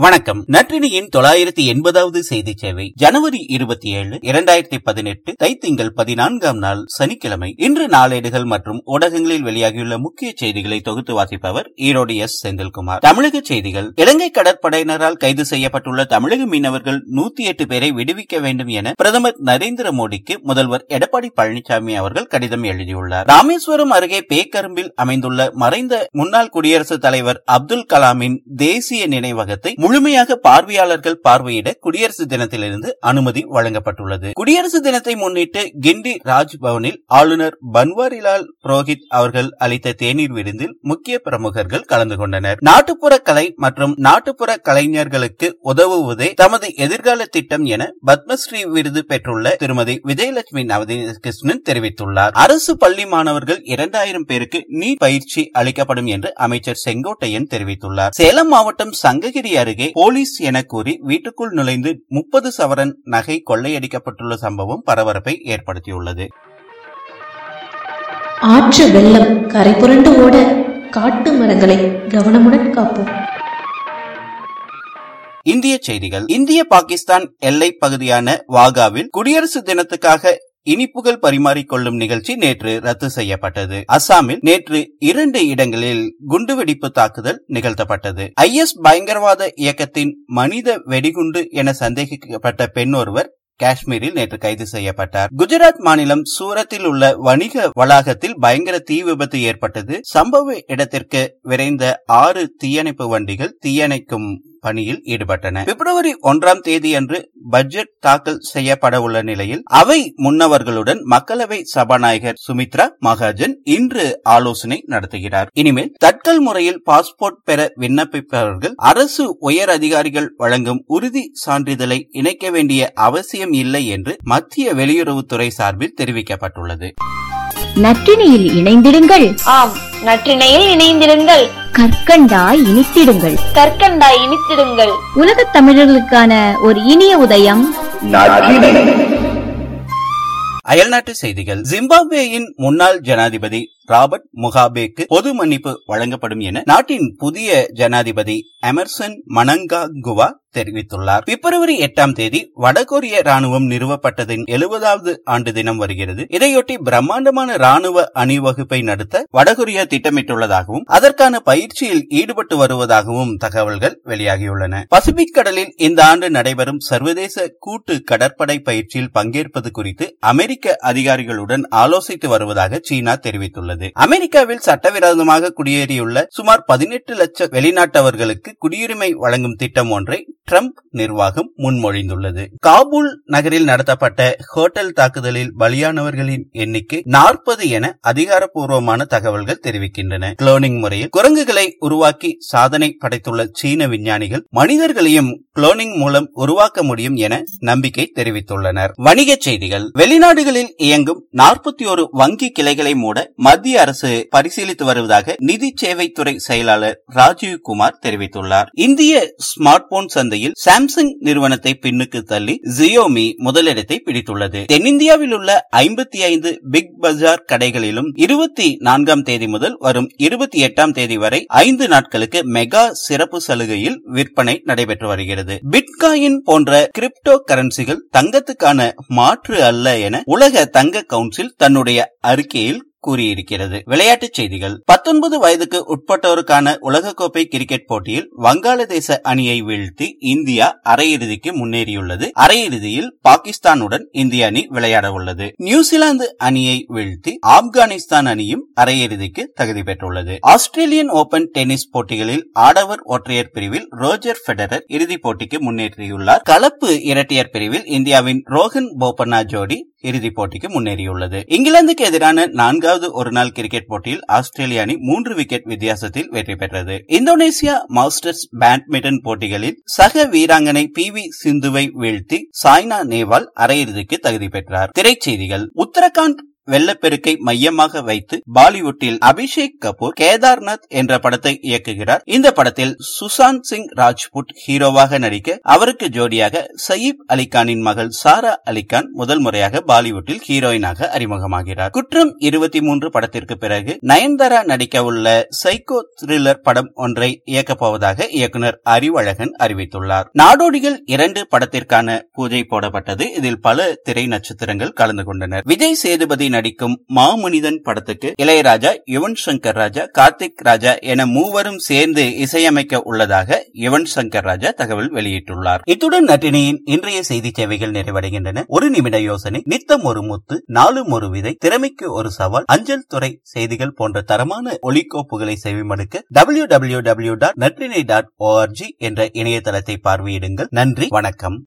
வணக்கம். நற்றினியின் தொள்ளாயிரத்தி எண்பதாவது செய்தி சேவை ஜனவரி இருபத்தி ஏழு இரண்டாயிரத்தி பதினெட்டு தைத்திங்கள் பதினான்காம் நாள் சனிக்கிழமை. இன்று நாளேடுகள் மற்றும் ஊடகங்களில் வெளியாகியுள்ள முக்கிய செய்திகளை தொகுத்து வாசிப்பவர் ஈரோடு எஸ். செந்தில்குமார். தமிழக செய்திகள் இலங்கை கடற்படையினரால் கைது செய்யப்பட்டுள்ள தமிழக மீனவர்கள் நூத்தி எட்டு பேரை விடுவிக்க வேண்டும் என பிரதமர் நரேந்திர மோடிக்கு முதல்வர் எடப்பாடி பழனிசாமி அவர்கள் கடிதம் எழுதியுள்ளார். ராமேஸ்வரம் அருகே பேக்கரும்பில் அமைந்துள்ள மறைந்த முன்னாள் குடியரசுத் தலைவர் அப்துல் கலாமின் தேசிய நினைவகத்தை முழுமையாக பார்வையாளர்கள் பார்வையிட குடியரசு தினத்திலிருந்து அனுமதி வழங்கப்பட்டுள்ளது. குடியரசு தினத்தை முன்னிட்டு கிண்டி ராஜ்பவனில் ஆளுநர் பன்வாரிலால் புரோஹித் அவர்கள் அளித்த தேநீர் விருந்தில் முக்கிய பிரமுகர்கள் கலந்து கொண்டனர். நாட்டுப்புற கலை மற்றும் நாட்டுப்புற கலைஞர்களுக்கு உதவுவதே தமது எதிர்கால திட்டம் என பத்மஸ்ரீ விருது பெற்றுள்ள திருமதி விஜயலட்சுமி நவகிருஷ்ணன் தெரிவித்துள்ளார். அரசு பள்ளி மாணவர்கள் இரண்டாயிரம் பேருக்கு நீ பயிற்சி அளிக்கப்படும் என்று அமைச்சர் செங்கோட்டையன் தெரிவித்துள்ளார். சேலம் மாவட்டம் சங்ககிரி அருகே அருகே போலீஸ் என கூறி வீட்டுக்குள் நுழைந்து முப்பது சவரன் நகை கொள்ளையடிக்கப்பட்டுள்ள சம்பவம் பரபரப்பை ஏற்படுத்தியுள்ளது. ஆற்று வெள்ளம் கரை புரண்டு ஓட காட்டு மரங்களை கவனமுடன் காப்போம். இந்திய செய்திகள். இந்திய பாகிஸ்தான் எல்லை பகுதியான வாகாவில் குடியரசு தினத்துக்காக இனிப்புகள் பரிமாறிக்கொள்ளும் நிகழ்ச்சி நேற்று ரத்து செய்யப்பட்டது. அசாமில் நேற்று இரண்டு இடங்களில் குண்டுவெடிப்பு தாக்குதல் நிகழ்த்தப்பட்டது. ஐ எஸ் பயங்கரவாத இயக்கத்தின் மனித வெடிகுண்டு என சந்தேகிக்கப்பட்ட பெண் ஒருவர் காஷ்மீரில் நேற்று கைது செய்யப்பட்டார். குஜராத் மாநிலம் சூரத்தில் உள்ள வணிக வளாகத்தில் பயங்கர தீ விபத்து ஏற்பட்டது. சம்பவ இடத்திற்கு விரைந்த ஆறு தீயணைப்பு வண்டிகள் தீயணைக்கும் பணியில் ஈடுபட்டன. பிப்ரவரி ஒன்றாம் தேதியன்று பட்ஜெட் தாக்கல் செய்யப்பட உள்ள நிலையில் அவை முன்னவர்களுடன் மக்களவை சபாநாயகர் சுமித்ரா மகாஜன் இன்று ஆலோசனை நடத்துகிறார். இனிமேல் தட்கல் முறையில் பாஸ்போர்ட் பெற விண்ணப்பிப்பவர்கள் அரசு உயர் அதிகாரிகள் வழங்கும் உறுதி சான்றிதழை இணைக்க வேண்டிய அவசியம் இல்லை என்று மத்திய வெளியுறவுத்துறை சார்பில் தெரிவிக்கப்பட்டுள்ளது. நற்றினியில் இணைந்திடுங்கள். ஆம் நற்றினையில் இணைந்திருங்கள் கற்கண்டாய் இனித்திடுங்கள். கற்கண்டாய் இனித்திடுங்கள். உலகத் தமிழர்களுக்கான ஒரு இனிய உதயம். அயல்நாட்டு செய்திகள். ஜிம்பாப்வேயின் முன்னாள் ஜனாதிபதி ராபர்ட் முகாபேக்கு பொது மன்னிப்பு வழங்கப்படும் என நாட்டின் புதிய ஜனாதிபதி எமர்சன் மனங்கா குவா தெரிவித்துள்ளார். பிப்ரவரி எட்டாம் தேதி வடகொரிய ராணுவம் நிறுவப்பட்டதின் எழுபதாவது ஆண்டு தினம் வருகிறது. இதையொட்டி பிரம்மாண்டமான ராணுவ அணிவகுப்பை நடத்த வடகொரியா திட்டமிட்டுள்ளதாகவும் அதற்கான பயிற்சியில் ஈடுபட்டு வருவதாகவும் தகவல்கள் வெளியாகியுள்ளன. பசிபிக் கடலில் இந்த ஆண்டு நடைபெறும் சர்வதேச கூட்டு கடற்படை பயிற்சியில் பங்கேற்பது குறித்து அமெரிக்க அதிகாரிகளுடன் ஆலோசித்து வருவதாக சீனா தெரிவித்துள்ளது. உள்ளது அமெரிக்காவில் சட்டவிரோதமாக குடியேறியுள்ள சுமார் பதினெட்டு லட்சம் வெளிநாட்டவர்களுக்கு குடியுரிமை வழங்கும் திட்டம் ஒன்றை டிரம்ப் நிர்வாகம் முன்மொழிந்துள்ளது. காபூல் நகரில் நடத்தப்பட்ட ஹோட்டல் தாக்குதலில் பலியானவர்களின் எண்ணிக்கை நாற்பது என அதிகாரப்பூர்வமான தகவல்கள் தெரிவிக்கின்றன. குளோனிங் முறையில் குரங்குகளை உருவாக்கி சாதனை படைத்துள்ள சீன விஞ்ஞானிகள் மனிதர்களையும் குளோனிங் மூலம் உருவாக்க முடியும் என நம்பிக்கை தெரிவித்துள்ளனர். வணிகச் செய்திகள். வெளிநாடுகளில் இயங்கும் நாற்பத்தி ஒரு வங்கி கிளைகளை மூட மத்திய அரசு பரிசீலித்து வருவதாக நிதி சேவைத்துறை செயலாளர் ராஜீவ் குமார் தெரிவித்துள்ளார். இந்திய ஸ்மார்ட் போன் சந்தை சந்தையில் சாம்சங் நிறுவனத்தை பின்னுக்கு தள்ளி ஜியோமி முதலிடத்தை பிடித்துள்ளது. தென்னிந்தியாவில் உள்ள ஐம்பத்தி ஐந்து பிக் பஜார் கடைகளிலும் இருபத்தி நான்காம் தேதி முதல் வரும் இருபத்தி எட்டாம் தேதி வரை ஐந்து நாட்களுக்கு மெகா சிறப்பு சலுகையில் விற்பனை நடைபெற்று வருகிறது. பிட்காயின் போன்ற கிரிப்டோ கரன்சிகள் தங்கத்துக்கான மாற்று அல்ல என உலக தங்க கவுன்சில் தன்னுடைய அறிக்கையில் கூறியிருக்கிறது. விளையாட்டுச் செய்திகள். பத்தொன்பது வயதுக்கு உட்பட்டோருக்கான உலகக்கோப்பை கிரிக்கெட் போட்டியில் வங்காளதேச அணியை வீழ்த்தி இந்தியா அரையிறுதிக்கு முன்னேறியுள்ளது. அரையிறுதியில் பாகிஸ்தானுடன் இந்திய அணி விளையாட உள்ளது. நியூசிலாந்து அணியை வீழ்த்தி ஆப்கானிஸ்தான் அணியும் அரையிறுதிக்கு தகுதி பெற்றுள்ளது. ஆஸ்திரேலியன் ஓபன் டென்னிஸ் போட்டிகளில் ஆடவர் ஒற்றையர் பிரிவில் ரோஜர் பெடரர் இறுதிப் போட்டிக்கு முன்னேறியுள்ளார். கலப்பு இரட்டையர் பிரிவில் இந்தியாவின் ரோஹன் போபண்ணா ஜோடி இறுதிப் போட்டிக்கு முன்னேறியுள்ளது. இங்கிலாந்துக்கு எதிரான நான்காவது ஒருநாள் கிரிக்கெட் போட்டியில் ஆஸ்திரேலிய அணி மூன்று விக்கெட் வித்தியாசத்தில் வெற்றி பெற்றது. இந்தோனேசியா மாஸ்டர்ஸ் பேட்மிண்டன் போட்டிகளில் சக வீராங்கனை பி. வி. சிந்துவை வீழ்த்தி சாய்னா நேவால் அரையிறுதிக்கு தகுதி பெற்றார். திரைச்செய்திகள் உத்தரகாண்ட் வெள்ளப்பெருக்கை மையமாக வைத்து பாலிவுட்டில் அபிஷேக் கபூர் கேதார்நாத் என்ற படத்தை இயக்குகிறார். இந்த படத்தில் சுசாந்த் சிங் ராஜ்புட் ஹீரோவாக நடிக்க அவருக்கு ஜோடியாக சயீப் அலிகானின் மகள் சாரா அலிகான் முதல் முறையாக பாலிவுட்டில் ஹீரோயினாக அறிமுகமாகிறார். குற்றம் இருபத்தி மூன்று படத்திற்கு பிறகு நயன்தாரா நடிக்க உள்ள சைக்கோ த்ரில்லர் படம் ஒன்றை இயக்கப் போவதாக இயக்குனர் அறிவழகன் அறிவித்துள்ளார். நாடோடிகள் இரண்டு படத்திற்கான பூஜை போடப்பட்டது. இதில் பல திரை நட்சத்திரங்கள் கலந்து கொண்டனர். விஜய் சேதுபதி நடிக்கும் மாமனிதன் படத்துக்கு இளையராஜா யுவன் சங்கர் ராஜா கார்த்திக் ராஜா என மூவரும் சேர்ந்து இசையமைக்க உள்ளதாக யுவன் சங்கர் ராஜா தகவல் வெளியிட்டுள்ளார். இத்துடன் நட்டினியின் இன்றைய செய்தி சேவைகள் நிறைவடைகின்றன. ஒரு நிமிட யோசனை நித்தம் ஒரு முத்து நாளும் ஒரு விதை திறமைக்கு ஒரு சவால் அஞ்சல் துறை செய்திகள் போன்ற தரமான ஒலிக்கோப்புகளை செவிமடுக்க W W W dot Natrinai dot O R G என்ற இணையதளத்தை பார்வையிடுங்கள். நன்றி வணக்கம்.